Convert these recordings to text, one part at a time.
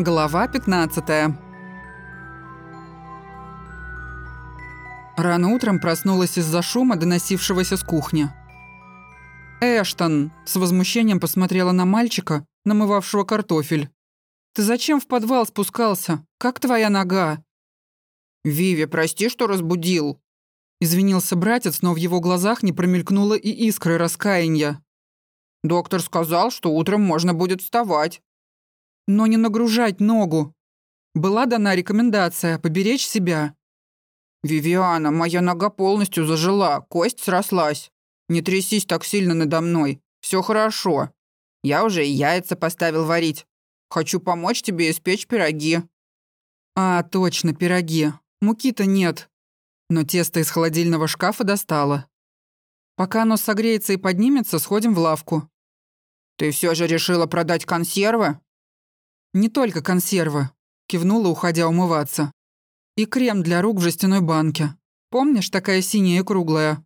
Глава 15 Рано утром проснулась из-за шума, доносившегося с кухни. «Эштон!» – с возмущением посмотрела на мальчика, намывавшего картофель. «Ты зачем в подвал спускался? Как твоя нога?» «Виви, прости, что разбудил», – извинился братец, но в его глазах не промелькнуло и искры раскаяния. «Доктор сказал, что утром можно будет вставать» но не нагружать ногу. Была дана рекомендация поберечь себя. «Вивиана, моя нога полностью зажила, кость срослась. Не трясись так сильно надо мной. Все хорошо. Я уже и яйца поставил варить. Хочу помочь тебе испечь пироги». «А, точно, пироги. Муки-то нет. Но тесто из холодильного шкафа достала. Пока оно согреется и поднимется, сходим в лавку». «Ты все же решила продать консервы?» «Не только консервы», — кивнула, уходя умываться. «И крем для рук в жестяной банке. Помнишь, такая синяя и круглая?»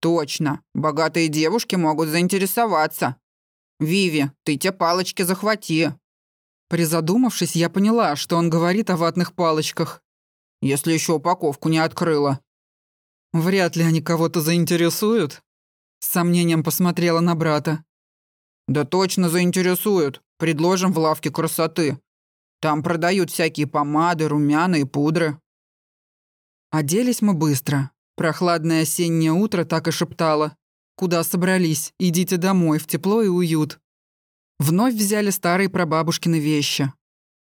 «Точно. Богатые девушки могут заинтересоваться. Виви, ты те палочки захвати». Призадумавшись, я поняла, что он говорит о ватных палочках. «Если еще упаковку не открыла». «Вряд ли они кого-то заинтересуют?» С сомнением посмотрела на брата. «Да точно заинтересуют. Предложим в лавке красоты. Там продают всякие помады, румяна и пудры». Оделись мы быстро. Прохладное осеннее утро так и шептало. «Куда собрались? Идите домой, в тепло и уют». Вновь взяли старые прабабушкины вещи.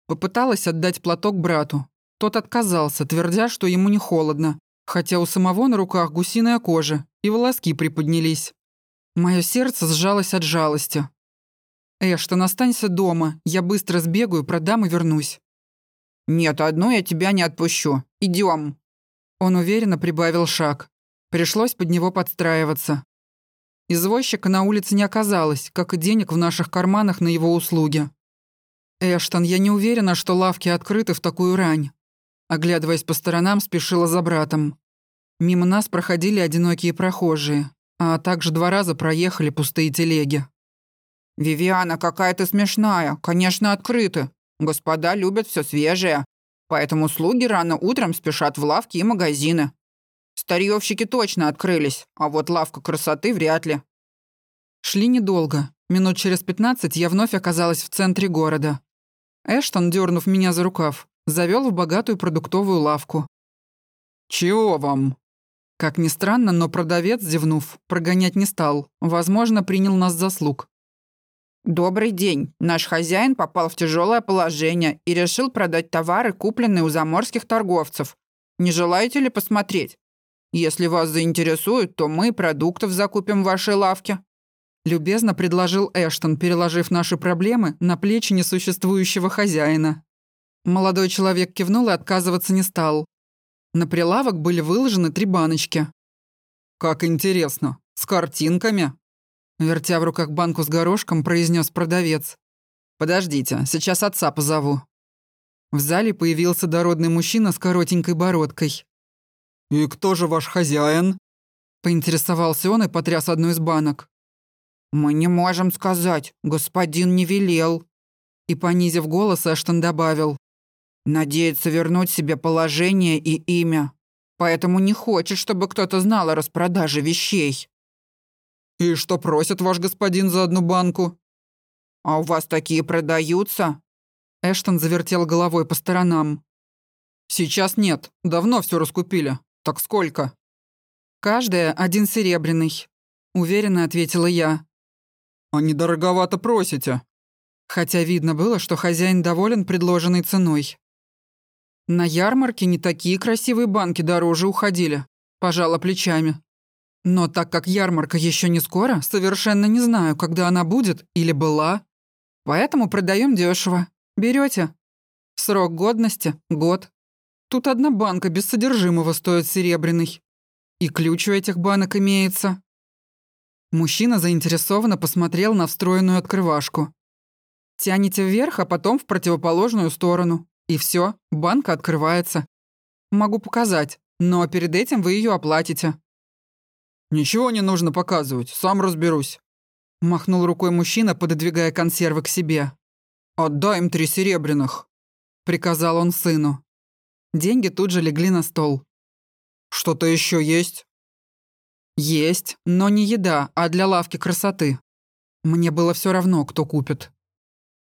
Попыталась отдать платок брату. Тот отказался, твердя, что ему не холодно, хотя у самого на руках гусиная кожа, и волоски приподнялись. Мое сердце сжалось от жалости. «Эштон, останься дома. Я быстро сбегаю, продам и вернусь». «Нет, одну я тебя не отпущу. Идем. Он уверенно прибавил шаг. Пришлось под него подстраиваться. Извозчика на улице не оказалось, как и денег в наших карманах на его услуги. «Эштон, я не уверена, что лавки открыты в такую рань». Оглядываясь по сторонам, спешила за братом. Мимо нас проходили одинокие прохожие, а также два раза проехали пустые телеги. «Вивиана, какая ты смешная. Конечно, открыты. Господа любят все свежее. Поэтому слуги рано утром спешат в лавки и магазины. Старьевщики точно открылись, а вот лавка красоты вряд ли». Шли недолго. Минут через пятнадцать я вновь оказалась в центре города. Эштон, дернув меня за рукав, завел в богатую продуктовую лавку. «Чего вам?» Как ни странно, но продавец, зевнув, прогонять не стал. Возможно, принял нас за слуг. «Добрый день. Наш хозяин попал в тяжелое положение и решил продать товары, купленные у заморских торговцев. Не желаете ли посмотреть? Если вас заинтересует, то мы продуктов закупим в вашей лавке». Любезно предложил Эштон, переложив наши проблемы на плечи несуществующего хозяина. Молодой человек кивнул и отказываться не стал. На прилавок были выложены три баночки. «Как интересно. С картинками?» Вертя в руках банку с горошком, произнес продавец. «Подождите, сейчас отца позову». В зале появился дородный мужчина с коротенькой бородкой. «И кто же ваш хозяин?» Поинтересовался он и потряс одну из банок. «Мы не можем сказать, господин не велел». И, понизив голос, Эштон добавил. «Надеется вернуть себе положение и имя, поэтому не хочет, чтобы кто-то знал о распродаже вещей». «И что просит ваш господин за одну банку?» «А у вас такие продаются?» Эштон завертел головой по сторонам. «Сейчас нет. Давно все раскупили. Так сколько?» «Каждая один серебряный», — уверенно ответила я. «А недороговато просите?» Хотя видно было, что хозяин доволен предложенной ценой. На ярмарке не такие красивые банки дороже уходили, пожала плечами. Но так как ярмарка еще не скоро, совершенно не знаю, когда она будет или была. Поэтому продаем дешево. Берете? Срок годности – год. Тут одна банка без содержимого стоит серебряный. И ключ у этих банок имеется. Мужчина заинтересованно посмотрел на встроенную открывашку. Тянете вверх, а потом в противоположную сторону. И все, банка открывается. Могу показать, но перед этим вы ее оплатите. «Ничего не нужно показывать, сам разберусь», — махнул рукой мужчина, пододвигая консервы к себе. «Отдай им три серебряных», — приказал он сыну. Деньги тут же легли на стол. «Что-то еще есть?» «Есть, но не еда, а для лавки красоты. Мне было все равно, кто купит».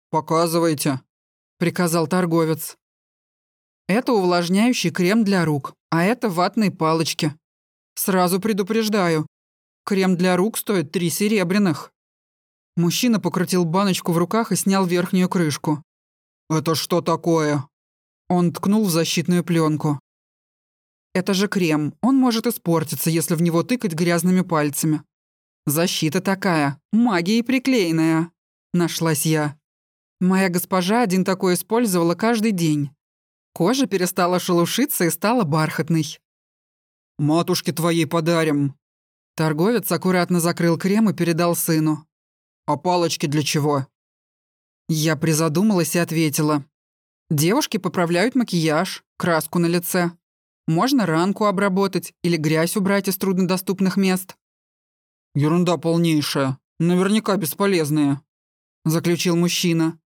«Показывайте», — приказал торговец. «Это увлажняющий крем для рук, а это ватные палочки. Сразу предупреждаю, крем для рук стоит три серебряных». Мужчина покрутил баночку в руках и снял верхнюю крышку. «Это что такое?» Он ткнул в защитную пленку. «Это же крем. Он может испортиться, если в него тыкать грязными пальцами. Защита такая, магией приклеенная», — нашлась я. Моя госпожа один такой использовала каждый день. Кожа перестала шелушиться и стала бархатной. «Матушке твоей подарим». Торговец аккуратно закрыл крем и передал сыну. «А палочки для чего?» Я призадумалась и ответила. «Девушки поправляют макияж, краску на лице. Можно ранку обработать или грязь убрать из труднодоступных мест». «Ерунда полнейшая. Наверняка бесполезная», — заключил мужчина.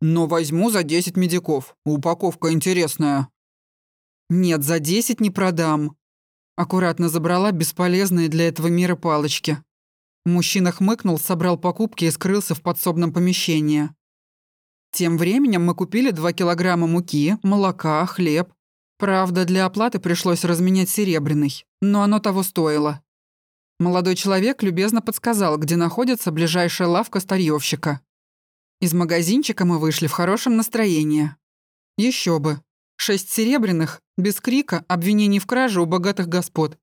Но возьму за 10 медиков. Упаковка интересная. Нет, за 10 не продам. Аккуратно забрала бесполезные для этого мира палочки. Мужчина хмыкнул, собрал покупки и скрылся в подсобном помещении. Тем временем мы купили 2 килограмма муки, молока, хлеб. Правда, для оплаты пришлось разменять серебряный, но оно того стоило. Молодой человек любезно подсказал, где находится ближайшая лавка старьевщика. Из магазинчика мы вышли в хорошем настроении. Еще бы. Шесть серебряных, без крика, обвинений в краже у богатых господ.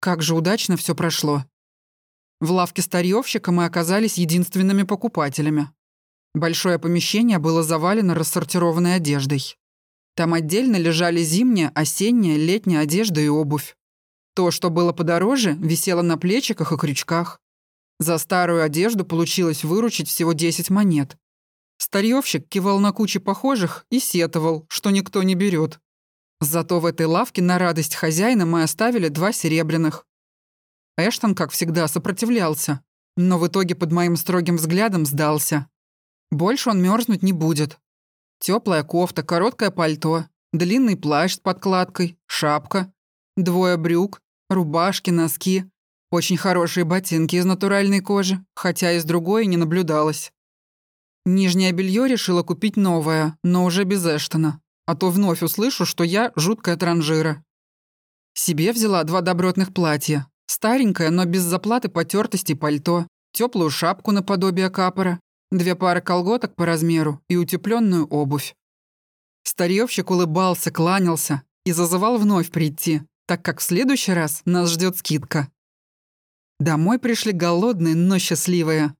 Как же удачно все прошло. В лавке старьевщика мы оказались единственными покупателями. Большое помещение было завалено рассортированной одеждой. Там отдельно лежали зимняя, осенняя, летняя одежда и обувь. То, что было подороже, висело на плечиках и крючках. За старую одежду получилось выручить всего 10 монет. Старьевщик кивал на кучи похожих и сетовал, что никто не берет. Зато в этой лавке на радость хозяина мы оставили два серебряных. Эштон, как всегда, сопротивлялся, но в итоге под моим строгим взглядом сдался. Больше он мерзнуть не будет. Теплая кофта, короткое пальто, длинный плащ с подкладкой, шапка, двое брюк, рубашки, носки, очень хорошие ботинки из натуральной кожи, хотя из другой не наблюдалось. Нижнее белье решила купить новое, но уже без Эштона. А то вновь услышу, что я жуткая транжира. Себе взяла два добротных платья. Старенькое, но без заплаты потертости пальто, теплую шапку наподобие капора, две пары колготок по размеру и утепленную обувь. Старьевщик улыбался, кланялся и зазывал вновь прийти, так как в следующий раз нас ждет скидка. Домой пришли голодные, но счастливые.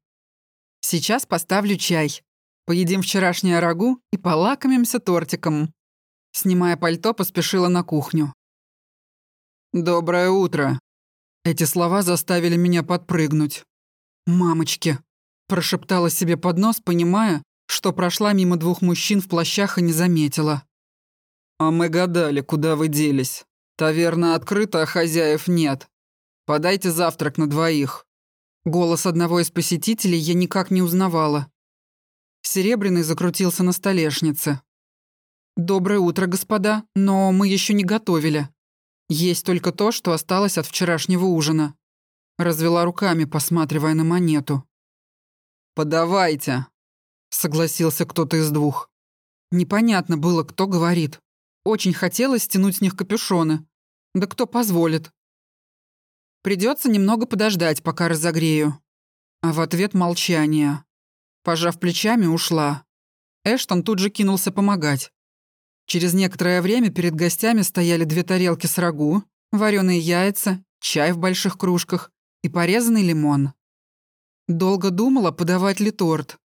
Сейчас поставлю чай. Поедим вчерашнее рагу и полакомимся тортиком. Снимая пальто, поспешила на кухню. «Доброе утро». Эти слова заставили меня подпрыгнуть. «Мамочки», – прошептала себе под нос, понимая, что прошла мимо двух мужчин в плащах и не заметила. «А мы гадали, куда вы делись. Таверна открыта, а хозяев нет. Подайте завтрак на двоих». Голос одного из посетителей я никак не узнавала. Серебряный закрутился на столешнице. «Доброе утро, господа, но мы еще не готовили. Есть только то, что осталось от вчерашнего ужина». Развела руками, посматривая на монету. «Подавайте», — согласился кто-то из двух. Непонятно было, кто говорит. Очень хотелось стянуть с них капюшоны. Да кто позволит? Придется немного подождать, пока разогрею. А в ответ молчание. Пожав плечами, ушла. Эштон тут же кинулся помогать. Через некоторое время перед гостями стояли две тарелки с рагу, вареные яйца, чай в больших кружках и порезанный лимон. Долго думала, подавать ли торт,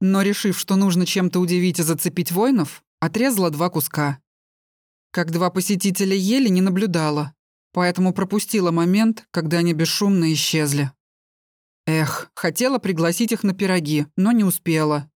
но, решив, что нужно чем-то удивить и зацепить воинов, отрезала два куска. Как два посетителя ели, не наблюдала поэтому пропустила момент, когда они бесшумно исчезли. Эх, хотела пригласить их на пироги, но не успела.